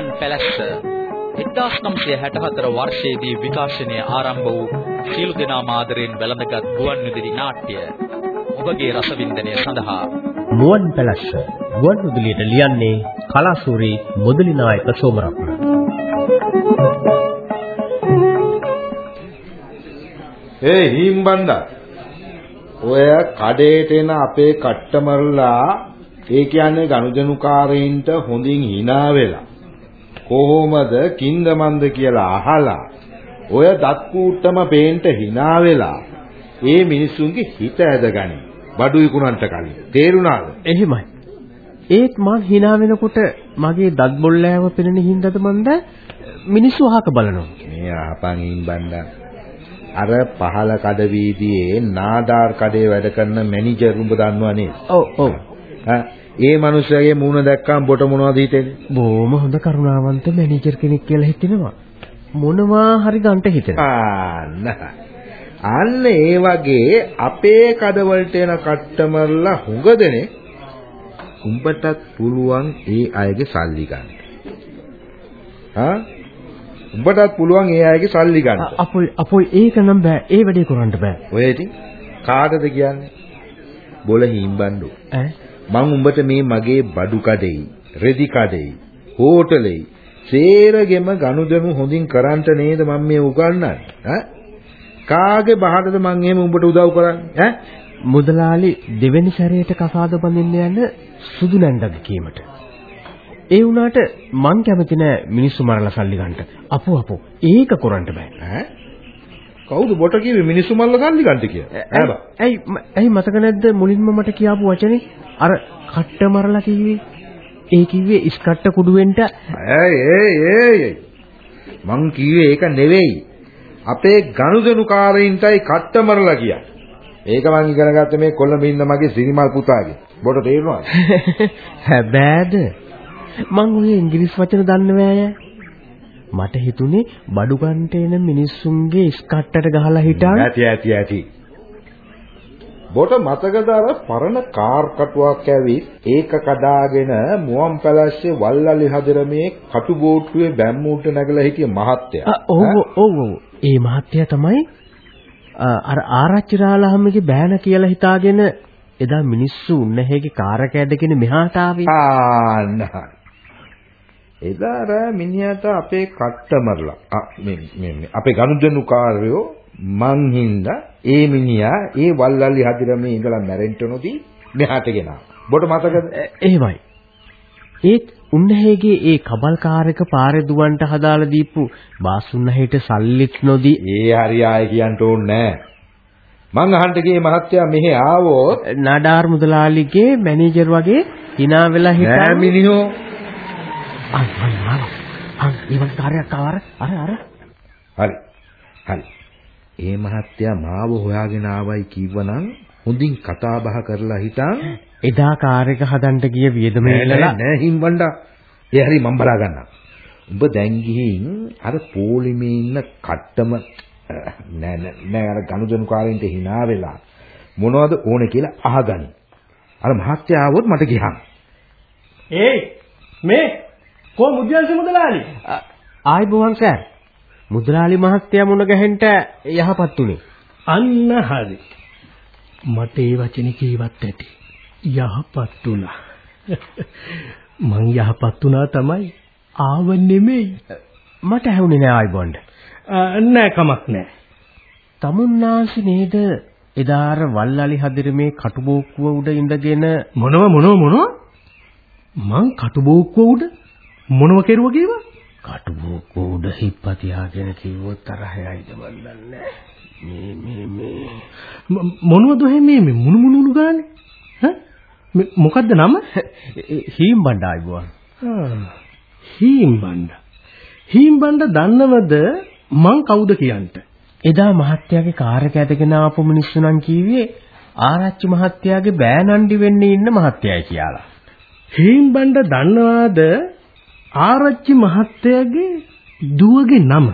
මුවන් පැලැස්ස. 1964 වර්ෂයේදී විකාශනය ආරම්භ වූ සීළු දෙනා මාදරෙන් වැළඳගත් ගුවන් විදුලි නාට්‍ය ඔබගේ රසවින්දනය සඳහා. මුවන් පැලැස්ස. ගුවන් විදුලියට ලියන්නේ කලාසූරි මුදලි නායක සෝමරත්න. ඒ හිම්බණ්ඩා ඔය කඩේට එන අපේ කට්ටමරලා ඒ කියන්නේ ගනුදෙනුකාරයින්ට හොඳින් hina වෙලා කොහොමද කින්දමන්ද කියලා අහලා ඔය දත් කූට්ටම පේන්ට hina වෙලා ඒ මිනිසුන්ගේ හිත ඇදගනි. බඩු විකුණන්ට කලින්. තේරුණාද? එහෙමයි. ඒත් මං hina වෙනකොට මගේ දත් බොල්ලෑව පෙනෙන හින්දාද මන්ද? මිනිස්සු අහක බලනවා. මේ අහපන් හිම්බණ්ඩා අර පහල කඩ වීදියේ නාඩාර් කඩේ වැඩ කරන මැනේජර් උඹ දන්නව නේද? ඔව් ඔව්. ඒ මිනිස්සයාගේ මූණ දැක්කම බොට මොනවද හිතෙන්නේ? බොහොම හොඳ කරුණාවන්ත මැනේජර් කෙනෙක් කියලා හිතෙනවා. මොනවා හරි ගන්ට හිතෙනවා. අන්න ඒ වගේ අපේ කඩවලට එන කට්ටමල්ලා හුඟ දෙනේ උඹටත් පුළුවන් ඒ අයගේ සල්ලි ගන්න. ආ උඹටත් පුළුවන් ඒ අයගේ සල්ලි ගන්න. අපොයි අපොයි ඒක නම් බෑ. ඒ වැඩේ කරන්න බෑ. ඔය ඉතින් කාටද කියන්නේ? බොල හිම්බන්ඩු. ඈ මං උඹට මේ මගේ බඩු කඩෙයි, රෙදි කඩෙයි, හෝටලෙයි සේරගෙම ගනුදෙනු හොඳින් කරන්ට නේද මම මේ උගන්වන්නේ? ඈ කාගේ බහටද මං එහෙම උඹට උදව් කරන්නේ? ඈ මුදලාලි දෙවෙනි සැරේට කසාද බඳින්න යන සුදු නැන්දද කීමට. ඒ වුණාට මං කැමති නෑ මිනිස්සු මරලා සල්ලි ගන්නට. අපෝ අපෝ ඒක කරන්න බෑ. ඈ කවුද බොට කිව්වේ මිනිස්සු මරලා සල්ලි ගන්නට කියලා? ඈ ඇයි ඇයි මතක නැද්ද මුලින්ම මට කියාපු වචනේ? අර කට්ට මරලා කිව්වේ. ඒ කිව්වේ ඉස්කට්ට කුඩුවෙන්ට ඇයි ඒ ඒ මං කිව්වේ ඒක නෙවෙයි. අපේ ගනුදෙනුකාරයින්ටයි කට්ට මරලා කියන්නේ. ඒක මං ඉගෙන ගත්ත මේ කොළඹ ඉන්න මගේ සිරිමල් පුතාගේ. බොට තේරෙනවද? හැබෑද? මං ඔය ඉංග්‍රීසි වචන දන්නවෑ මට හිතුනේ බඩු ගන්නට එන මිනිස්සුන්ගේ ස්කට්ටට ගහලා හිටන්. ඇති ඇති ඇති. බොට මතකද අර පරණ කාර් කටුවක් ඇවිත් ඒක කඩාගෙන මුවන් පැලස්සේ වල්ලලි හදරමේ කටු බෝට්ටුවේ බැම්මූට නැගලා හිටිය මහත්තයා. ඔව් ඔව් ඔව්. ඒ මහත්තයා තමයි අර ආරච්චි රාලහම්මගේ බෑන කියලා හිතාගෙන එදා මිනිස්සු උන්නැහැගේ කාර් එක ඇදගෙන මෙහාට ආවේ. ආන්න එදා අර මිනිහට අපේ කට්ටමරලා මේ අපේ ගනුදෙනුකාරයෝ මං හින්දා ඒ මිනිහා ඒ වල්ලල්ලි හදිරමේ ඉඳලා මැරෙන්න නොදී මෙහාට ගෙනා. බොට මතකද? එහෙමයි. ඒත් උන්නහේගේ ඒ කබල්කාරක පාරේ දුවන්ට හදාලා දීපු බාසුන්නහේට සල්ලිත් නොදී ඒ හරි ආයේ කියන්න ඕනේ නෑ. මං අහන්න ගියේ මහත්තයා මෙහෙ ආවොත් නඩාර් මුදලාලිගේ මැනේජර් වගේ hina වෙලා හිටා නෑ මිනිහෝ අන් අන් අන් අන් ඉවන් කාර්යයක් ආවර අර අර හරි. හරි. ඒ මහත්තයා මාව හොයාගෙන ආවයි කිව්වනම් හොඳින් කතා බහ කරලා හිටන් එදා කාර් එක හදන්න ගිය වියදමේලලා නෑ හිම්බණ්ඩා ඒ හරි මම බලා ගන්නම් උඹ දැන් ගිහින් අර පොලිමේ ඉන්න කට්ටම නෑ නෑ අර ගනුදෙනුකාරයින්ට hina වෙලා මොනවද ඕනේ කියලා අහගනි. අර මහත්තයා ආවොත් මට ගියහන් ඒයි මේ කො මුද්‍යංශ මුදලාලි ආයිබෝවන් සර් මුදලාලි මහත්තයා මුණ ගැහෙන්න යහපත් උනේ. අන්න හරි. මට ඒ වචනේ කීවත් ඇති. යහපත් උනා. මං යහපත් උනා තමයි ආව නෙමෙයි. මට ඇහුනේ නෑ ආයිබොන්ඩ්. නෑ කමක් නෑ. තමුන්නාසි නේද එදාර වල්ලාලි හදිරමේ කටුබෝක්කුව උඩ ඉඳගෙන මොනව මොනව මොනව මං කටුබෝක්කුව උඩ මොනව කෙරුව කීවා කටුබෝක උඩ හිප්ප තියාගෙන කිව්වොත් තරහයයිද බලන්නේ මේ මේ මේ. මොනවද මේ මේ මුණු මුණු ගානේ? ඈ මොකද්ද නම? හීම් බණ්ඩායි බුවන් හීම් බණ්ඩ හීම් බණ්ඩ දන්නවද මං කවුද කියන්ට? එදා මහත්තයාගේ කාර් එක ඇදගෙන ආපු මිනිස්සු නම් කීවේ ආරච්චි මහත්තයාගේ බෑනන්ඩි වෙන්න ඉන්න මහත්තයයි කියලා. හීම් බණ්ඩ දන්නවාද ආරච්චි මහත්තයාගේ දුවගේ නම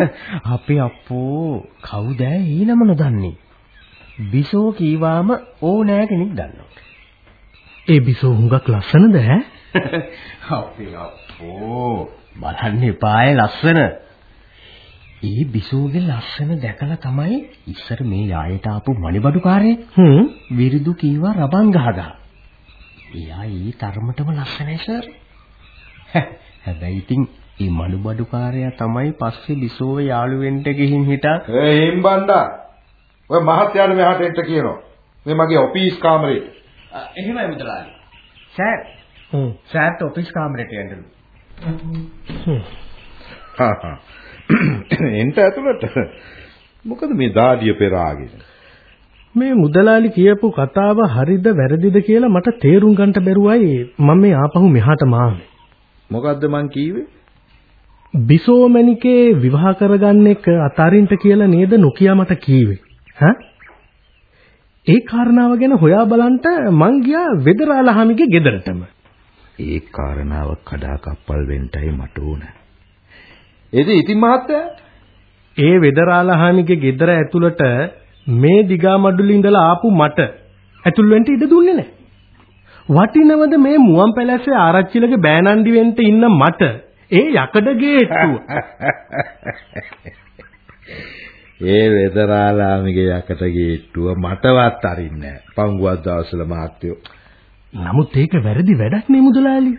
අපේ අප්පෝ කවුද ඒ නම නොදන්නේ බිසෝ කීවාම ඕනෑ කෙනෙක් දන්නවා ඒ බිසෝ හුඟක් ලස්සනද ඈ අපේ අප්පෝ බලන්න එපායේ ලස්සන. ඒ බිසෝගේ ලස්සන දැකලා තමයි ඉස්සර මේ යායට ආපු මණිබඩුකාරේ හ්ම්. විරුදු කීවා රබන් ගහගා. එයා ඒ තරමටම ලස්සනයි සර්. හැබැයි ඉතින් මේ මණිබඩුකාරයා තමයි පස්සේ බිසෝව යාළු වෙන්න ගිහින් හිටා. ඒ හිම්බණ්ඩා. ඔය මහත්යාට මෙහාට එන්න කියනවා. මේ මගේ ඔෆිස් කාමරේ. එහෙමයි මුදලාලි. සර් හ්ම්. සර්ට ඔෆිස් කාමරේට යන්නලු. හා හා. එන්ට ඇතුළට. මොකද මේ දාඩිය පෙරාගෙන? මේ මුදලාලි කියපු කතාව හරිද වැරදිද කියලා මට තේරුම් ගන්නට බැරුවයි මම මේ ආපහු මෙහාට මාන්නේ. මොකද්ද මං කීවේ? බිසෝමැණිකේ විවාහ කරගන්න එක අතාරින්ට කියලා නේද නොකිය මට කීවේ. හා? ඒ කාරණාව ගැන හොයා බලන්න මං ගියා වෙදරාලහාමිගේ ගෙදරටම. ඒ කාරණාව කඩාකප්පල් වෙන්නයි මට ඕන. එද ඉතින් මහත්තයා ඒ වෙදරාලහාමිගේ ගෙදර ඇතුළට මේ දිගා මඩුල්ලේ ඉඳලා ආපු මට ඇතුල් වෙන්න ඉඩ දුන්නේ නැහැ. වටිනවද මේ මුවන් පැලැස්සේ ආරච්චිලගේ බෑනන්ඩි වෙන්න ඉන්න මට ඒ යකඩ ගේට්ටුව. ඒ වෙදරාලාමිගේ යකට ගේට්ටුව මටවත් අරින්නේ නැහැ. පංගුවක් දවසල මහත්තයෝ. නමුත් ඒක වැරදි වැඩක් නේ මුදලාලි.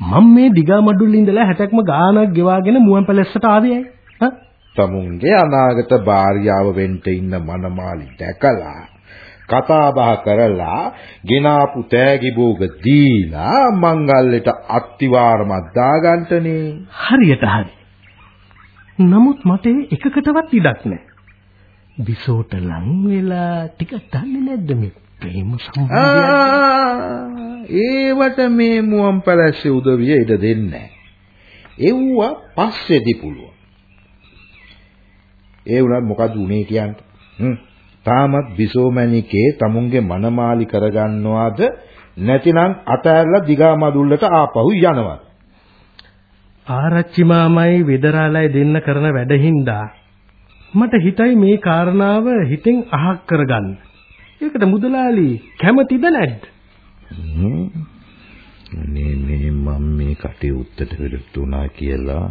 මම මේ දිගා මඩුල්ලේ ඉඳලා 60ක්ම ගානක් ගෙවාගෙන මුවන් පැලැස්සට ආවේ ඇයි? හා? තමුන්ගේ අනාගත භාර්යාව වෙන්න ඉන්න මනමාලි දැකලා කතා බහ කරලා ගෙනාපු තෑගි භෝග දීලා මංගල්‍යට අත්තිවාරමක් දාගන්නනේ. හරියට හරි. නමුත් මට එකකටවත් ඉඩක් නැහැ. බිසෝට ලං වෙලා ටිකක් දන්නේ නැද්ද මේ ප්‍රේම සම්බන්ධය? ඒවට මේ මුවන් පැලැස්සේ උදවිය ඉඩ දෙන්නේ නැහැ. එව්වා පස්සේදී පුළුවන්. ඒ වුණත් මොකද උනේ කියන්නේ? හ්ම්. තාමත් බිසෝමැණිකේ තමුන්ගේ මනමාලි කරගන්නවාද නැතිනම් අතෑරලා දිගා මදුල්ලට ආපහු යනවාද? ආරච්චි මාමයි වෙදරාලයි දෙන්න කරන වැඩහින්දා මට හිතයි මේ කාරණාව හිතෙන් අහක් කරගන්න. ඒකට මුදලාලි කැමතිද නැද්ද? මේ මේ මම මේ කටයුත්තට විරුද්ධ වුණා කියලා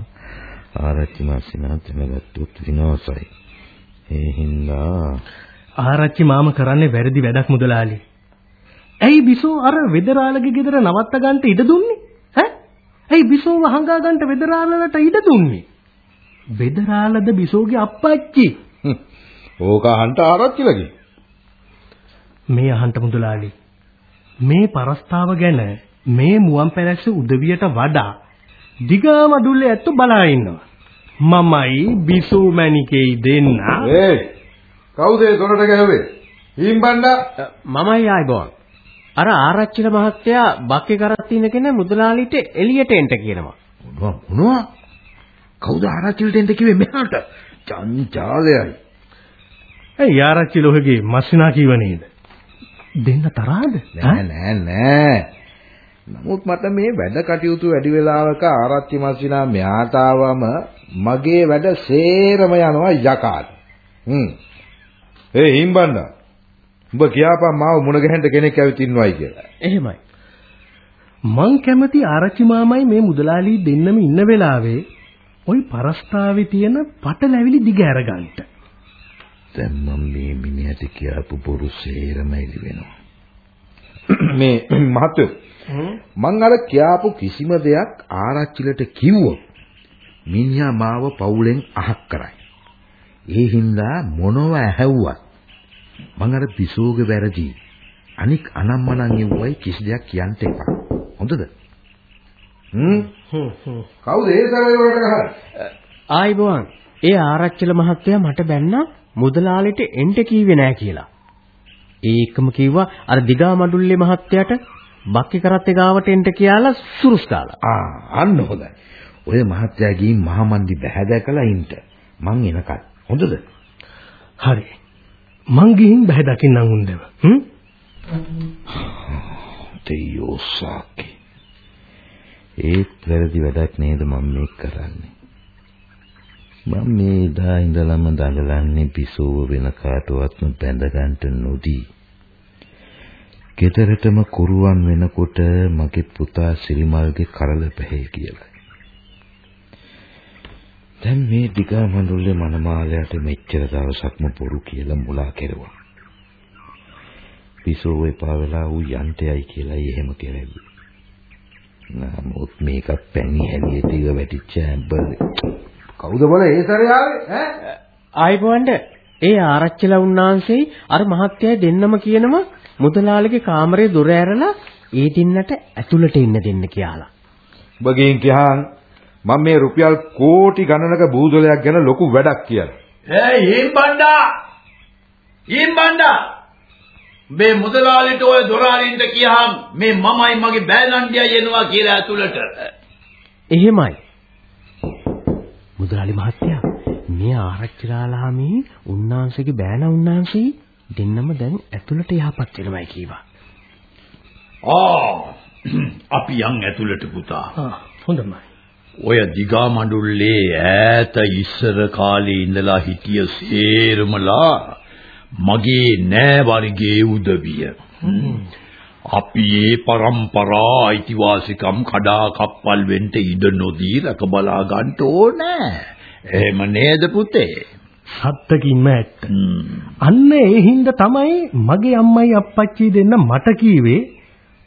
ආරච්චි මාසිනා දැනගත්තොත් විනාසයි. ඒ හින්දා ආරච්චි මාම කරන්නේ වැරදි වැඩක් මුදලාලි. ඇයි බිසෝ අර වෙදරාලගේ ගෙදර නවත්ත ගන්නට ඉඩ දුන්නේ? ඈ? ඇයි බිසෝව හංගා ගන්නට වෙදරාලලට ඉඩ දුන්නේ? වෙදරාලද බිසෝගේ අප්පච්චි. ඕක අහන්න ආරච්චිලගේ. මේ අහන්ට මුදලාලි. මේ පරස්තාව ගැන මේ මුවන් පැලැස්ස උදවියට වඩා දිගම දුල්ලේ ඇත්තු බලා ඉන්නවා. මමයි බිසෝ මැණිකේයි දෙන්න. ඒ කවුද ඒ දොරට ගැහුවේ? හිම්බණ්ඩා මමයි ආයිබෝන්. අර ආරච්චිල මහත්තයා බක්කේ කරත් ඉන්න කෙනා මුදලාලිට එළියට එන්න කියනවා. මොනවා මොනවා? කවුද ආරච්චිලට එන්න කිව්වේ මෙහාට? චංචාලයයි. ඇයි ආරච්චි ලෝහගේ මස්සිනා කීව නේද? දෙන්න තරහද? නෑ නෑ නෑ. නමුත් මට මේ වැඩ කටයුතු වැඩි වෙලාවක ආරච්චි මස්සිනා මෙහාට ආවම මගේ වැඩ සේරම යනවා යකාට. හ්ම්. ඒ හිම්බණ්ඩා. උඹ කියාපන් මාව මුණ ගැහෙන්න කෙනෙක් ඇවිත් ඉන්නවයි කියලා. එහෙමයි. මං කැමති ආරච්චි මාමයි මේ මුදලාලි දෙන්නම ඉන්න වෙලාවේ ওই පරස්තාවේ තියෙන පටලැවිලි දිග අරගන්න. දැන් මම මේ මිනිහට කියපු බොරු සේරම එලි වෙනවා. මේ මහත්තයෝ මං අර කියාපු කිසිම දෙයක් ආරච්චිලට කිව්වොත් මිනිහා මාව පවුලෙන් අහක් කරයි. ඒ හින්දා මොනව ඇහැව්වත් මං අර පිසෝගේ වැරදි. අනික් අනම්මනම් යුවයි කිසි දෙයක් කියන්න එපා. හොඳද? හ්ම් කවුද ඒ තරේ වලට ගහන්නේ? ආයිබෝන්. ඒ ආරච්චිල මහත්තයා මට බැන්නා මුදලාලිට එන්න කීවේ නෑ කියලා. ඒකම කිව්වා අර දිගා මඩුල්ලේ මහත්තයාට බක්කේ කරත් ගාවට එන්න කියලා සුරුස් දාලා. ආ අන්න හොඳයි. ඔය මහත්තයා ගිහින් මහමන්දි බහැ දැකලා ඉන්න. මං එනකල්. හොඳද? හරි. මං ගිහින් බහැ දකින්නම් උන්දව. හ්ම්? දෙයෝ සාකේ. ඒත් වැරදි වැඩක් නේද මම මේ කරන්නේ. මම මේ ඉදා ඉඳලම දඟලන්නේ පිසෝව වෙන කාටවත්ම බැඳ ගන්නට නොදී. ගෙදරටම කුරුවන් වෙනකොට මගේ පුතා සිරිමල්ගේ කරල පැහැ කියලා. දැන් මේ දිගා මඬුල්ලේ මනමාලයට මෙච්චර දවසක්ම බොරු කියලා මුලා කෙරුවා. පිසෝ එපා වෙලා ඌ යන්ටයයි කියලා එහෙම කෙරෙව්වේ. නමුත් මේක පැණි හැලියේ තිග වැටිච්ච ඇඹලේ. කවුද බල ඒ සැරේ ආවේ ඈ? ආයිබෝන්ඩ ඒ ආරච්චිලා උන්නාන්සේ අර මහත්තයයි දෙන්නම කියනවා මුදලාලිගේ කාමරේ දොර ඇරලා ඒ දින්නට ඇතුළට ඉන්න දෙන්න කියලා. ඔබගෙන් කියහන් මම මේ රුපියල් කෝටි ගණනක බූදලයක් ගැන ලොකු වැඩක් කියලා. ඒ හීන් බණ්ඩා හීන් බණ්ඩා මේ මුදලාලිට ඔය දොරාරින්ට කියහම් මේ මමයි මගේ බෑනන්ඩියයි එනවා කියලා ඇතුළට එහෙමයි. මුදලාලි මහත්තයා මේ ආරච්චිලාලාමේ උන්නාන්සේගේ බෑන උන්නාන්සේ දෙන්නම දැන් ඇතුළට යහපත් වෙනවයි කීවා. ආ අපි යන් ඇතුළට පුතා ආ හොඳයි. ඔය දිගා මඬුල්ලේ ඈත ඉස්සර කාලේ ඉඳලා හිටිය සේරමලා මගේ නෑ වර්ගයේ උදවිය. අපි ඒ પરම්පරා අයිතිවාසිකම් කඩා කප්පල් වෙන්න ඉඩ නොදී රක බලා ගන්න ඕනේ. එහෙම නේද පුතේ? සත්තකින්ම ඇත්ත. අන්න ඒ හින්දා තමයි මගේ අම්මයි අප්පච්චි දෙන්න මට කීවේ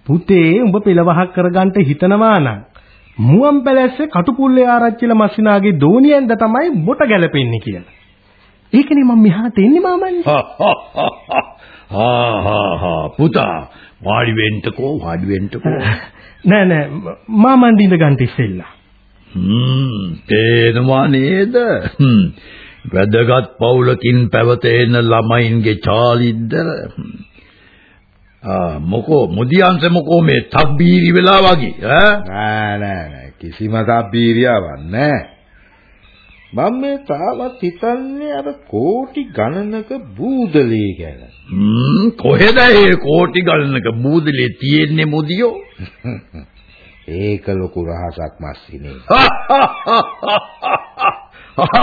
පුතේ උඹ පෙළවහක් කරගන්න හිතනවා නම් මුවන් පැලැස්සේ කටුපුල්ලේ ආරච්චිල මස්සිනාගේ දෝනියෙන්ද තමයි බොට ගැලපෙන්නේ කියලා. ඒකනේ මම මෙහාට එන්නේ මාමන්නේ. හා හා හා පුතා වාඩි වෙන්නකෝ වාඩි වෙන්නකෝ. නෑ නෑ. මාමන් දින්ද ගන්න ඉස්සෙල්ලා. හ්ම් තේනවා නේද? හ්ම්. වැදගත් පවුලකින් පැවතෙන ළමයින්ගේ චාලිද්දර මොකෝ මුදියන්ස මොකෝ මේ තක්බීරි වෙලා වගේ ඈ නෑ නෑ කිසිම සබ්බීරියාවක් නෑ. මම මේ තාමත් හිතන්නේ අර කෝටි ගණනක බූදලේ ගැන. හ්ම් කොහෙද ඒ කෝටි ගණනක බූදලේ තියෙන්නේ මුදියෝ ඒක ලොකු රහසක් මස්සිනේ.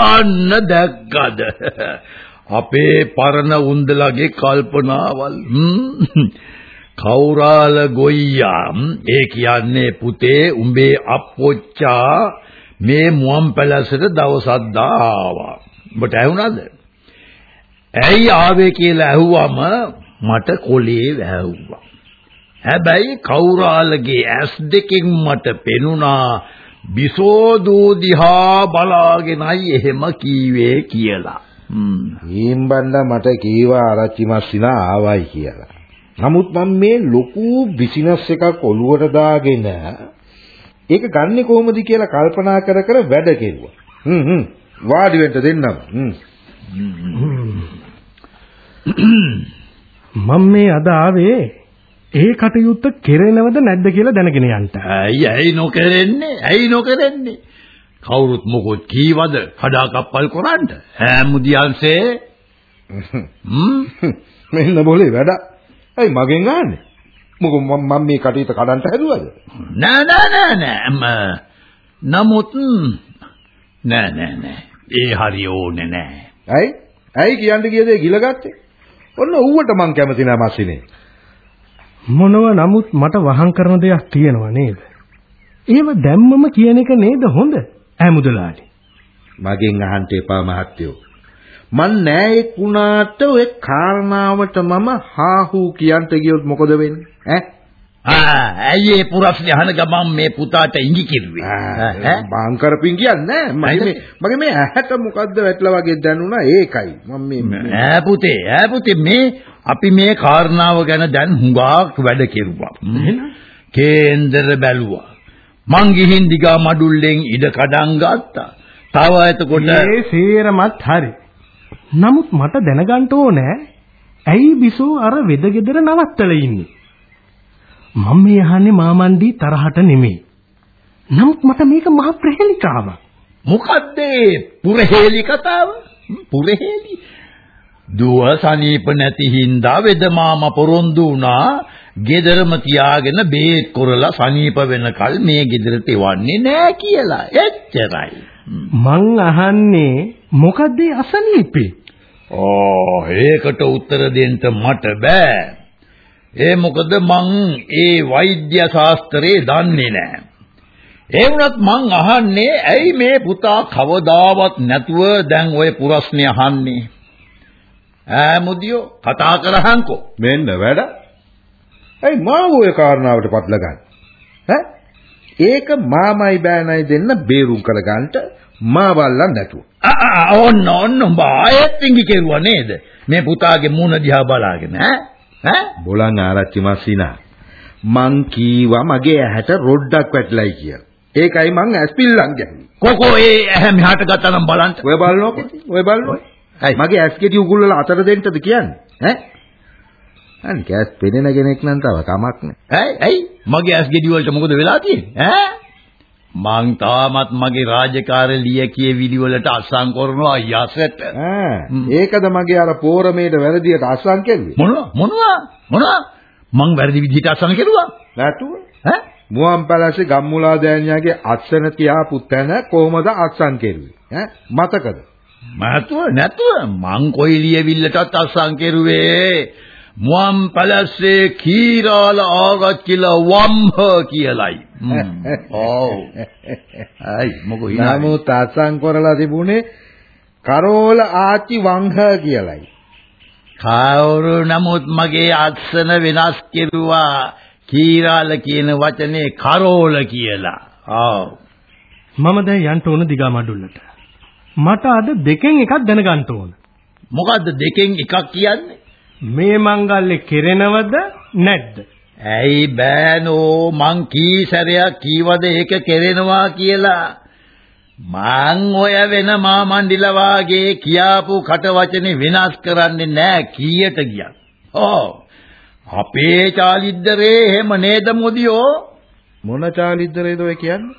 අන්න දැක්කද අපේ පරණ උන්දලගේ කල්පනාවල් හ්ම්. කෞරාල ගොයියා ඒ කියන්නේ පුතේ උඹේ අප්පොච්චා මේ මුවන් පැලසට දවසක් දාවා උඹට ඇහුණාද ඇයි ආවේ කියලා ඇහුවම මට කොලේ වැහුවා හැබැයි කෞරාලගේ ඇස් දෙකෙන් මට පෙනුණා බිසෝදූ දිහා බලාගෙනයි එහෙම කීවේ කියලා. හ්ම්. ඊම්බණ්ඩ මට කීවා ආරච්චි මස්සිනා ආවයි කියලා. නමුත් මම මේ ලොකු බිසිනස් එකක් ඔලුවට දාගෙන ඒක ගන්නෙ කොහොමද කියලා කල්පනා කර කර වැඩ කෙරුවා. හ්ම් හ්ම් වාඩි වෙන්න දෙන්නම්. හ්ම්. මම මේ අද ආවේ ඒ කටයුත්ත කෙරෙනවද නැද්ද කියලා දැනගෙන යන්න. ඇයි ඇයි නොකරන්නේ? ඇයි නොකරන්නේ? කවුරුත් මොකොත් කීවද? කඩා කප්පල් කරන්න. ඈ මුදියන්සේ. හ්ම්. මෙන්න બોලේ වැඩ. ඇයි මගෙන් ගන්නෙ? මොකෝ මම මේ කටයුත්ත කඩන්න හැදුවද? නෑ නෑ නෑ නෑ. නමුත් නෑ නෑ නෑ. ඒ හරිය ඕනේ නෑ. ඇයි? ඇයි කියන්න ගිය දේ ගිලගත්තේ? ඔන්න ඌවට මං කැමති නෑ මස්සිනේ. මොනව නමුත් මට වහං කරන දෙයක් තියෙනවා නේද? ඒව දැම්මම කියන එක නේද හොඳ? ඈ මුදලාලි. මගෙන් අහන්න එපා මහත්තයෝ. මන් නෑ එක්ුණාට ඔය කාරණාවට මම හාහූ කියන්ට ගියොත් මොකද වෙන්නේ? ඈ? ආ ඇයි ඒ පුරස්නේ අහන ගමන් මේ පුතාට ඉඟි කිව්වේ? ඈ? බාන් කරපින් කියන්නේ නෑ. මගේ මේ මගේ මේ ඇහැට මොකද්ද වැටලා වගේ දැනුණා ඒකයි. මම මේ ඈ පුතේ ඈ පුතේ මේ අපි මේ කාරණාව ගැන දැන් හුඟක් වැඩ කෙරුවා. කේන්දර බැලුවා. මං ගිහින් දිගා මඩුල්ලෙන් ඉඩ කඩන් ගත්තා. තව එතකොට ඒ සේරමත් හරි. නමුත් මට දැනගන්න ඕනේ ඇයි බිසෝ අර වෙදගෙදර නවත්තලා ඉන්නේ? මම මේ අහන්නේ මාමන්ඩි තරහට නෙමෙයි. නමුත් මට මේක මහ ප්‍රහෙලිකාවක්. මොකද්ද පුරහේලි කතාව? පුරහේලි. දුව සනීප නැති හින්දා වෙද මාමා පොරොන්දු වුණා ගෙදරම තියාගෙන බේත් කරලා සනීප වෙනකල් මේ ගෙදරට එවන්නේ නෑ කියලා. එච්චරයි. මං අහන්නේ මොකද්ද ඒ අසනීපේ? ඕ ඒකට උත්තර දෙන්න මට බෑ. ඒ මොකද මං ඒ වෛද්‍ය ශාස්ත්‍රේ දන්නේ නෑ. ඒ වුණත් මං අහන්නේ ඇයි මේ පුතා කවදාවත් නැතුව දැන් ওই පුරස්නේ අහන්නේ? ඈ මුදියෝ කතා කරහන්කෝ. මෙන්න වැඩ. ඇයි මාව ඔය කාරණාවට පටලගන්නේ? ඈ? ඒක මාමයි බෑනයි දෙන්න බේරුම් කරගන්නට මා බල්ලන් නැතුව. ආ ඔන්න ඔන්න උඹ ආයෙත් ඉඟි කෙරුවා නේද? මේ පුතාගේ මූණ දිහා බලාගෙන ඈ? ඈ? බොලන් ආරච්චි මස්සිනා. මං කීවා මගේ ඇහැට රොඩක් වැටලයි කියලා. ඒකයි මං ඇස්පිල්ලන් ගැහුවේ. කොකෝ ඒ ඇහැ මෙහාට ගත්තා නම් බලන්න. ඔය බලනකො ඔය බලනකො. මගේ ඇස් කෙටි උගුල් වල අතර දෙන්නද කියන්නේ? ඈ? අනික ඇස් පෙනෙන කෙනෙක් නම් තව කමක් නෑ. ඇයි ඇයි මගේ ඇස් ගෙඩි වලට මොකද වෙලා තියෙන්නේ ඈ මං තාමත් මගේ රාජකාරී ලිය කියවිලි වලට අසං කරනවා යසට. ඈ ඒකද මගේ අර පෝරමේට වැරදියට අසං කෙරුවේ? මොනවා? මොනවා? මොනවා? මං වැරදි විදිහට අසං කෙරුවා? නැතුව. ඈ? මුවන් පැලසේ ගම්මුලා දෑනියාගේ අත්සන තියාපු තැන කොහමද අත්සන් කෙරුවේ? ඈ මතකද? නැතුව නැතුව මං කොයි ලියවිල්ලටත් අසං කෙරුවේ මුවන් පැලස්සේ කීරාල ආරච්චිලා වම්හ කියලයි. ඔව්. අයි මොකෝ ඉනා. නමුත් අසං කරලා තිබුණේ කරෝල ආච්චි වංහ කියලයි. කවුරු නමුත් මගේ අත්සන වෙනස් කෙරුවා කීරාල කියන වචනේ කරෝල කියලා. ඔව්. මම දැන් යන්න ඕන දිගා මඩුල්ලට. මට අද දෙකෙන් එකක් දැනගන්න ඕන. මොකද්ද දෙකෙන් එකක් කියන්නේ? මේ මංගල්‍ය කෙරෙනවද නැද්ද? ඇයි බෑනෝ මං කී සැරයක් කීවද ඒක කෙරෙනවා කියලා මං ඔය වෙන මාමණ්ඩිලා වාගේ කියාපු කට වචනේ වෙනස් කරන්නේ නෑ කීයට ගියත්. ඔව්. අපේ චාලිද්දරේ එහෙම නේද මොදියෝ? මොන චාලිද්දරේද ඔය කියන්නේ?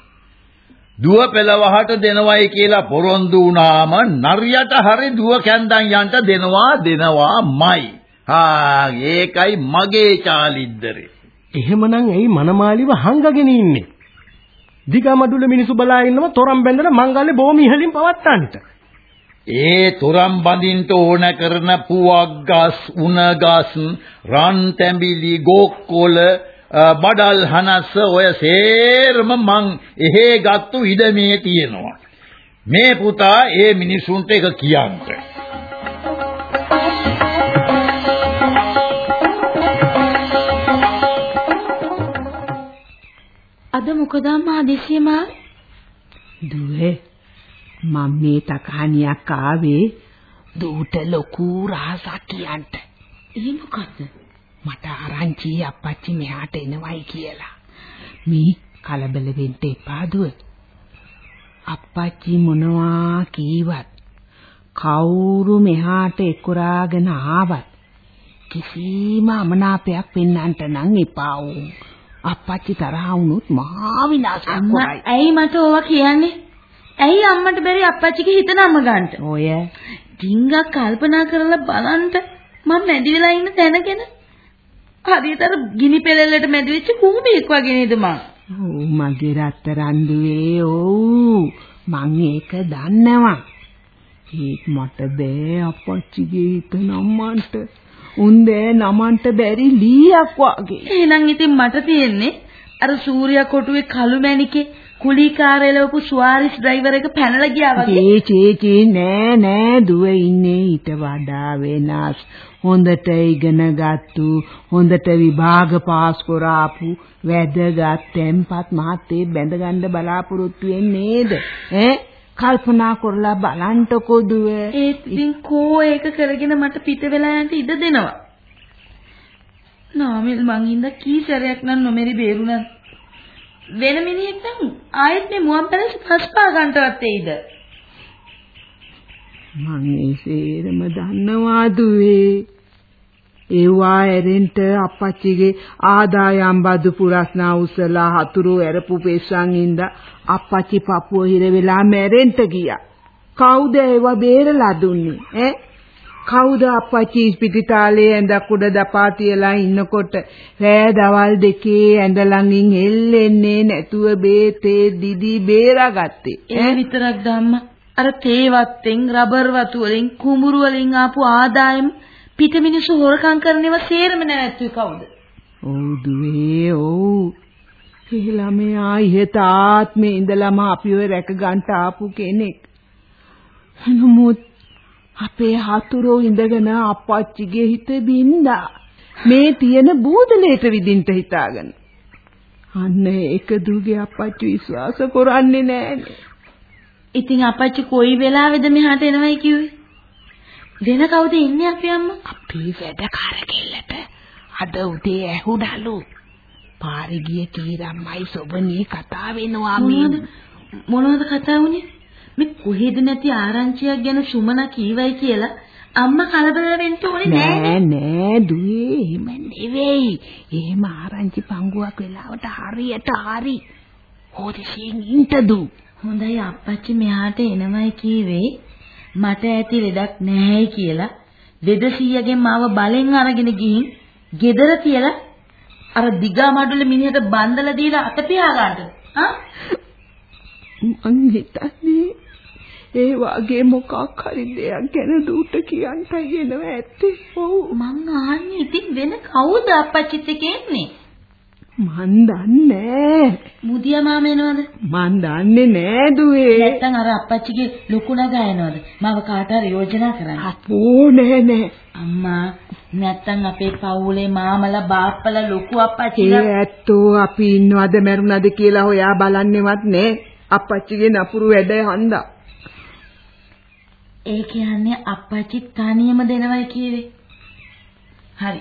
දුව පෙළවහට දෙනවයි කියලා පොරොන්දු වුණාම නරියට හරි දුව කැන්දන් යන්න දෙනවා දෙනවාමයි. හා ඒකයි මගේ චාලිද්දරේ. එහෙමනම් ඇයි මනමාලිව හංගගෙන ඉන්නේ? දිගමඩුල මිනිසු බලා ඉන්නව තොරම් බැඳලා මංගල්‍ය බොහොම ඉහළින් පවත්තන්නට. ඒ තොරම් බඳින්ට ඕන කරන පුවක් ගස්, උණ ගස්, රන් තැඹිලි, ගෝක්කොල, බඩල් හනස්ස ඔය සේරම මං එහෙ ගත්තු ඉඩමේ තියෙනවා. මේ පුතා ඒ මිනිසුන්ට එක කියන්න. මොකද අම්මා හදිසියෙම දුවේ මම මේ තකහනියක් ආවේ දූට ලොකු රහසක් කියන්න. ඒ මොකද්ද? මට ආරංචි අප්පච්චි මෙහාට එනවයි කියලා. මේ කලබල වෙන්න එපා දුව. අප්පච්චි මොනවා කීවත් කවුරු මෙහාට එක්කරාගෙන ආවත් කිසිම අමනාපයක් පෙන්වන්නට නම් එපා වුන්. අප්පච්චි තරහ වුණොත් මහා විනාශයක් කරයි. ඇයි මට ඕවා කියන්නේ? ඇයි අම්මට බැරි අප්පච්චිගේ හිත නම ගන්න? ඔය ඩිංගක් කල්පනා කරලා බලන්න මම මැදි වෙලා ඉන්න තැනගෙන හරියට අර ගිනි පෙළෙල්ලට මැදි වෙච්ච කුඹියෙක් වගේ නේද මං? ඔව් මගේ රත්තරන් දුවේ ඔව් මං ඒක දන්නවා. ඒත් මට බෑ අප්පච්චිගේ හිත නම්මන්ට. උන්දේ නමන්ට බැරි ලීයක් වගේ. එහෙනම් ඉතින් මට තියෙන්නේ අර සූර්යා කොටුවේ කළු මැණිකේ කුලීකාරයලවපු ස්වාරිස් ඩ්‍රයිවර් එක පැනලා ගියා වගේ. චේ චේ චේ නෑ නෑ දුව ඉන්නේ ඊට වඩා වෙනස්. හොඳට ඉගෙන ගත්තු හොඳට විභාග පාස් කරාපු වැදගත් tempat මහත්තේ බැඳගන්න බලාපොරොත්තු වෙන්නේ නේද? ඈ කල්පනා කරලා බලන්ටකෝ දුව. ඒත් ඉතින් කෝ ඒක කරගෙන මට පිට වෙලා යන්න ඉඩ දෙනවා. නාමල් මං ඉඳ කී සැරයක් නම් නොමෙරි බේරුණා. වෙන මිනිහෙක් නම් ආයෙත් මේ මුවන් පැලස පස්පා ගන්නටවත් එයිද? මං ඒ සේරම දන්නවා දුවේ. ඒවා ඇරෙන්ට අප්පච්චිගේ ආදායම් බදු පුරස්නා උසලා හතුරු ඇරපු පෙස්සන් ඉඳ අප්පච්චි පපුව හිර වෙලා මැරෙන්ට ගියා. කවුද ඒවා බේරලා දුන්නේ ඈ? කවුද අප්පච්චි ඉස්පිරිතාලේ ඇඳක් උඩ දපා තියලා ඉන්නකොට රෑ දවල් දෙකේ ඇඳ ළඟින් එල්ලෙන්නේ නැතුව බේතේ දිදි බේරාගත්තේ. ඒ විතරක් ධම්ම අර තේ වත්තෙන් රබර් වතු වලින් කුඹුරු වලින් ආපු ආදායම් පිට මිනිස්සු හොරකම් කරන ඒවා සේරම නැවැත්තුවේ කවුද? ඔව් දුවේ ඔව්. ඒ ළමයා ඉහත ආත්මේ ඉඳලම අපිව රැක ගන්න ආපු කෙනෙක්. නමුත් අපේ හතුරෝ ඉඳගෙන අප්පච්චිගේ හිත බින්දා. මේ තියෙන බූදලේට විදින්ට හිතාගෙන. අන්න ඒක දුගේ අප්පච්චි විශ්වාස කරන්නේ නෑනේ. ඉතින් අපච්චි කොයි වෙලාවෙද මෙහාට එනවයි කිව්වේ? දෙන කවුද ඉන්නේ අපේ අම්මා? අපේ වැඩකාර කෙල්ලට අද උදේ ඇහුණලු. පාරේ ගිය කීරම්මයි සොබනී කතා වෙනවා මේ. මොනවද කතා වුනේ? මේ කොහෙද නැති ආරංචියක් ගැන සුමනා කීවයි කියලා අම්මා කලබල වෙන්න ඕනේ නෑ. නෑ නෑ දුවේ එහෙම නෙවෙයි. එහෙම ආරංචි පංගුවක් වෙලාවට හරියට හරි. හොදිසියෙන් ඉන්ටදු. හොඳයි අප්පච්චි මෙහාට එනවයි කීවේ මට ඇති ලෙඩක් නැහැයි කියලා දෙදසීයගෙන් මාව බලෙන් අරගෙන ගිහින් ගෙදර තියලා අර දිගා මඩුල මිනිහට බන්දලා දීලා අත පියා ගන්නද? ආ? මං හිතන්නේ ඒ වගේ මොකක් හරි දෙයක් ගැන දූට කියන්ටයි එනවා ඇත්තේ. ඔව්. මං අහන්නේ ඉතින් වෙන කවුද අප්පච්චිත් එක්ක එන්නේ? මන් දන්නේ මුදියා මාම එනවද? මන් දන්නේ නෑ දුවේ. නැත්තම් අර අප්පච්චිගේ ලොකු නගා එනවද? මම කාට හරි යෝජනා කරන්න. අපෝ නෑ නෑ. අම්මා නැත්තම් අපේ පවුලේ මාමලා බාප්පලා ලොකු අප්පච්චිලා ඇත්තෝ අපි ඉන්නවද මැරුණද කියලා හොයා බලන්නේවත් නෑ. අප්පච්චිගේ නපුරු වැඩ හන්දා. ඒ කියන්නේ අප්පච්චි තනියම දෙනවයි කියවේ. හරි.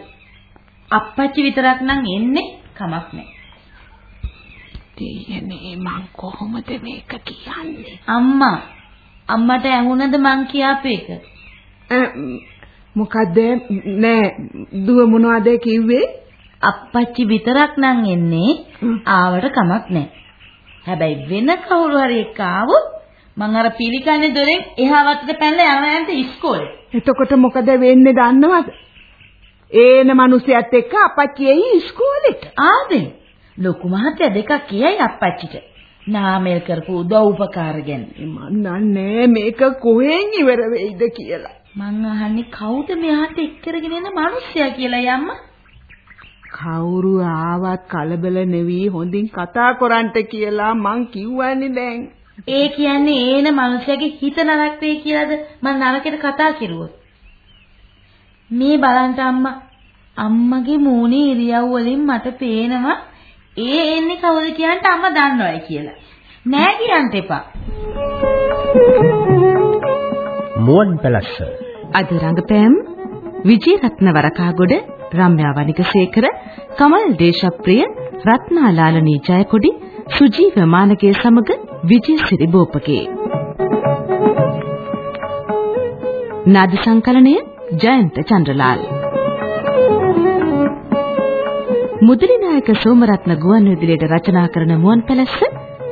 අප්පච්චි විතරක් නම් එන්නේ කමක් නැහැ. දෙයනේ මං කොහොමද මේක කියන්නේ? අම්මා අම්මට ඇහුණද මං කියාපු එක? අ, මොකද නෑ දුව මොනවද කිව්වේ? අප්පච්චි විතරක් නම් එන්නේ ආවට කමක් නැහැ. හැබැයි වෙන කවුරු හරි එක්ක ආවොත් මං අර පිළිකන්නේ දොරෙන් එහා වත්තට පැනලා යනවා යන්ට ඉස්කෝලේ. එතකොට මොකද වෙන්නේ දන්නවද? ඒන මිනිහයත් එක්ක අපච්චි එයි ඉස්කෝලේට. ආවේ ලොකු මහත්තයා දෙකක් කියයි අප්පච්චිට. නාමල් කරපු උදව් උපකාර ගැන. මන් දන්නේ මේක කොහෙන් ඉවර වෙයිද කියලා. මං අහන්නේ කවුද මෙහාට එක්කරගෙන එන මිනිස්සයා කියලා යම්මා. කවුරු ආවත් කලබල නෙවි හොඳින් කතා කරන්ට කියලා මං කිව්වනේ දැන්. ඒ කියන්නේ ඒන මිනිහගේ හිත නරක වෙයි කියලාද මං නරකයට කතා කෙරුවොත්. මේ බලන්න අම්මා අම්මගේ මූණේ ඉරියව් වලින් මට පේනවා ඒ එන්නේ කවුද කියන්ට අම්මා දන්නවයි කියලා. නෑ කියන්න එපා. මුවන් පැලස්ස අද රංගපෑම් විජේරත්න වරකාගොඩ රම්‍යා වනිකසේකර කමල් දේශප්‍රිය රත්නාලාලනී ජයකොඩි සුජීව මානකේ සමග විජේසිරි බෝපගේ නාද සංකලනය ජයන්ත චන්ද්‍රලාල් මුදලි නායක සෝමරත්න ගුවන්විදුලියට රචනා කරන මුවන් පැලස්ස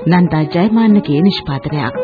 නන්දා ජයමාන්නගේ නිෂ්පාදනයක්.